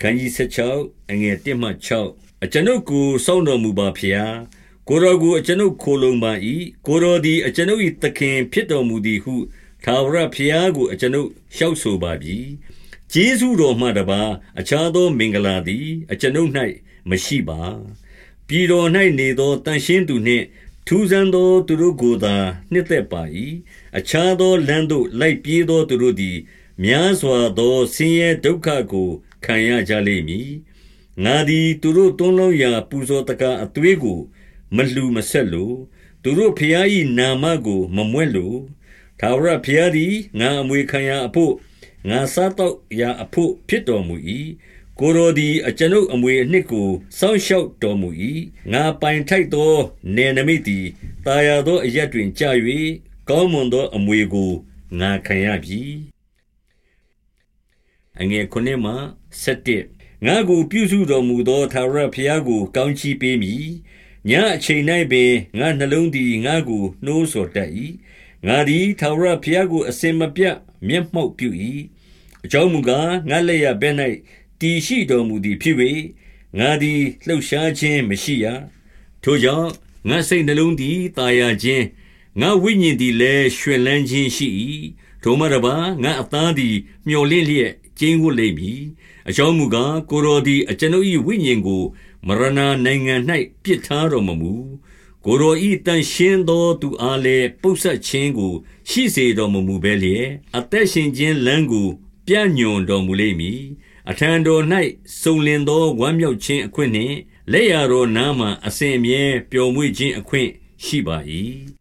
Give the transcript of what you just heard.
ခန်းကြီး16အငယ်1မှ6အကျွန်ုပ်ကိုစောင့်တော်မူပါဖျားကိုတော်ကိုအကျွန်ုပ်ခိုလုံပါ၏ကိုတော်သည်အကျွန်ုပ်၏သခင်ဖြစ်တော်မူသည်ဟုသာဝရဖျားကိုအကျွန်ုပ်လျှောက်ဆိုပါပြီကျေးဇူးတော်မှတပါအခြားသောမင်္ဂလာသည် အကျွန်ုပ်၌မရှိပါပြည်တော်၌နေသောတန်ရှင်းသူနှင့်ထူးဆန်းသောသူတို့ကိုသာနှစ်သက်ပါ၏အခြားသောလမ်းသို့လိုက်ပြေးသောသူတို့သည်များစွာသောဆင်းရဲဒုက္ခကို ခံရကြလိမ့်မည်ငါသည်သူတို့သွန်းလုံးရာ ပူဇော်တကားအသွေးကို မလှူမဆက်လိုသူတို့ဖျား၏နာမကို မမွဲ့လိုသာဝရဖျားသည်ငါအမွေခံရအဖို့ငါစားတော့ရာအဖို့ဖြစ်တော်မူ၏ကိုရိုသည်အကျွန်ုပ်အမွေအနှစ်ကိုစောင့်ရှောက်တော်မူ၏ငါပိုင်ထိုက်သောနေနမိတ်သည်တာယာသောအရက်တွင်ကြာ၍ကောင်းမွန်သောအမွေကိုငါခံရပြီ အငယ်ခုနှစ်မှ7ငါကိုပြုစုတော်မူသောသာရဖျားကို ကောင်းချီးပေးမည်ညအချိန်၌ပင်ငါနှလုံးသည်ငါကိုနှိုးဆော်တတ်၏ငါသည်သာရဖျားကိုအစင်မပြတ်မျက်မှောက်ပြု၏အကြောင်းမူကားငါလက်ရဘဲ၌တည်ရှိတော်မူသည်ဖြစ်၍ငါသည်လှုပ်ရှားခြင်းမရှိရထိုကြောင့်ငါစိတ်နှလုံးသည်တာယာခြင်းငါဝိညာဉ်သည်လည်းရွှင်လန်းခြင်းရှိ၏ထိုမှတပါငါအသားသည် မျော်လင့်လျက် ကျင်းဝတ်လိမ့်မည် အကြောင်းမူကား ကိုတော်သည် အကျွန်ုပ်၏ဝိညာဉ်ကို မရဏနိုင်ငံ၌ပြစ်ထားတော်မမူ ကိုယ်တော်ဤတန်ရှင်းသောသူအားလည်း ပုတ်ဆက်ခြင်းကို ရှိစေတော်မမူဘဲလျက် အသက်ရှင်ခြင်းလမ်းကို ပြညွန်တော်မူလိမ့်မည် အထံတော်၌စုံလင်သော ဝမ်းမြောက်ခြင်းအခွင့်နှင့် လက်ရတော်နားမှအစဉ်အမြဲ ပျော်မွေ့ခြင်းအခွင့်ရှိပါ၏